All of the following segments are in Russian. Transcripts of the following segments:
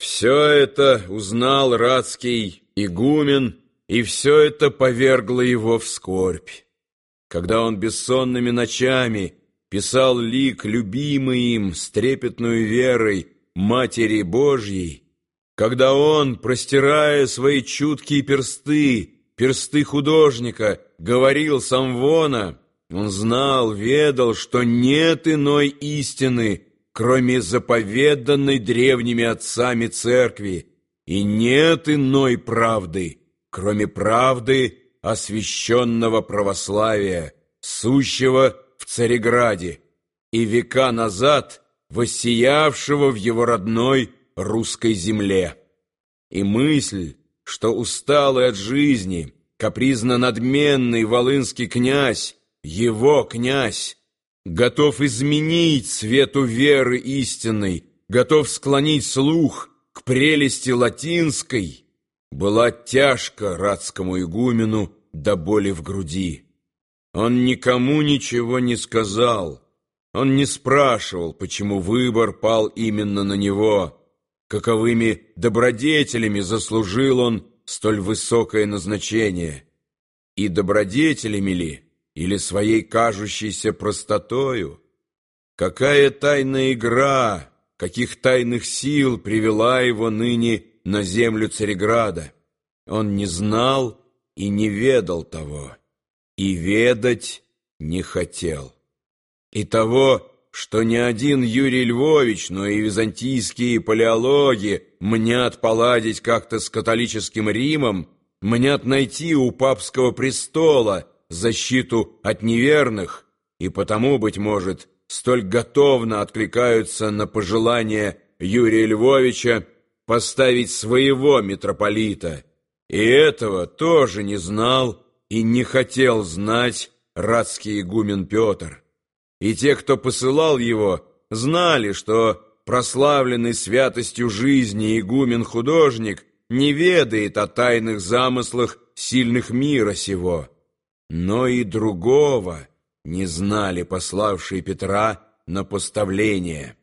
Все это узнал Радский игумен, и все это повергло его в скорбь. Когда он бессонными ночами писал лик любимый им с трепетной верой Матери Божьей, когда он, простирая свои чуткие персты, персты художника, говорил Самвона, он знал, ведал, что нет иной истины, кроме заповеданной древними отцами церкви, и нет иной правды, кроме правды освященного православия, сущего в Цареграде, и века назад воссиявшего в его родной русской земле. И мысль, что усталый от жизни, капризно-надменный волынский князь, его князь, готов изменить свету веры истинной, готов склонить слух к прелести латинской, была тяжко радскому игумену до боли в груди. Он никому ничего не сказал, он не спрашивал, почему выбор пал именно на него, каковыми добродетелями заслужил он столь высокое назначение, и добродетелями ли, или своей кажущейся простотою? Какая тайная игра, каких тайных сил привела его ныне на землю Цареграда? Он не знал и не ведал того, и ведать не хотел. И того, что ни один Юрий Львович, но и византийские палеологи мнят поладить как-то с католическим Римом, мнят найти у папского престола защиту от неверных, и потому, быть может, столь готовно откликаются на пожелание Юрия Львовича поставить своего митрополита. И этого тоже не знал и не хотел знать радский игумен Петр. И те, кто посылал его, знали, что прославленный святостью жизни игумен-художник не ведает о тайных замыслах сильных мира сего но и другого не знали пославшие Петра на поставление.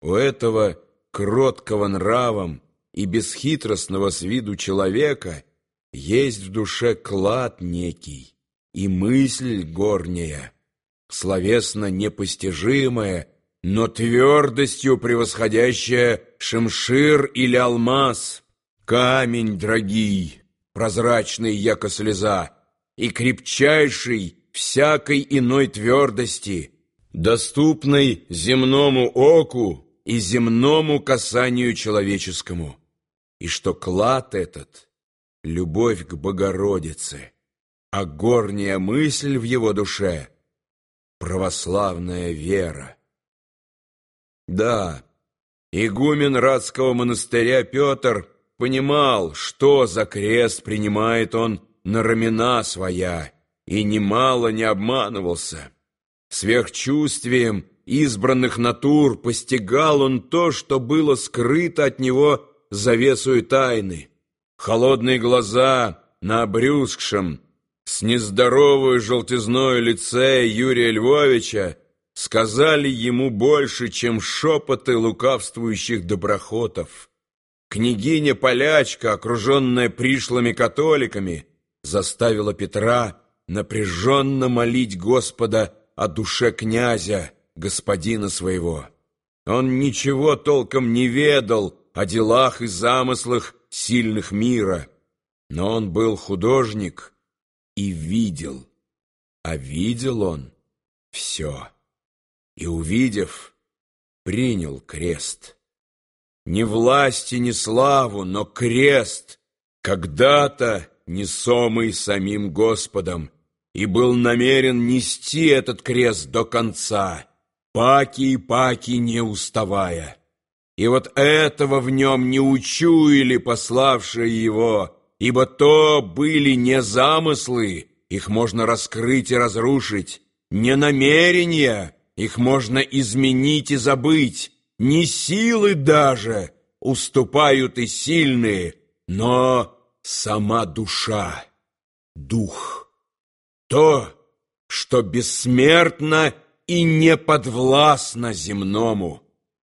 У этого кроткого нравом и бесхитростного с виду человека есть в душе клад некий и мысль горняя, словесно непостижимая, но твердостью превосходящая шемшир или алмаз, камень дорогий, прозрачный, яко слеза, и крепчайшей всякой иной твердости, доступной земному оку и земному касанию человеческому, и что клад этот — любовь к Богородице, а горняя мысль в его душе — православная вера. Да, игумен Радского монастыря Петр понимал, что за крест принимает он на рамена своя, и немало не обманывался. Сверхчувствием избранных натур постигал он то, что было скрыто от него завесою тайны. Холодные глаза на обрюзгшем, с нездоровой желтизной лице Юрия Львовича сказали ему больше, чем шепоты лукавствующих доброхотов. Княгиня-полячка, окруженная пришлыми католиками, заставила Петра напряженно молить Господа о душе князя, господина своего. Он ничего толком не ведал о делах и замыслах сильных мира, но он был художник и видел, а видел он все. И, увидев, принял крест. Не власти, не славу, но крест когда-то несомый самим Господом, и был намерен нести этот крест до конца, паки и паки не уставая. И вот этого в нем не учуяли пославшие его, ибо то были не замыслы, их можно раскрыть и разрушить, не намерения, их можно изменить и забыть, не силы даже уступают и сильные, но сама душа, дух, то, что бессмертно и не подвластно земному.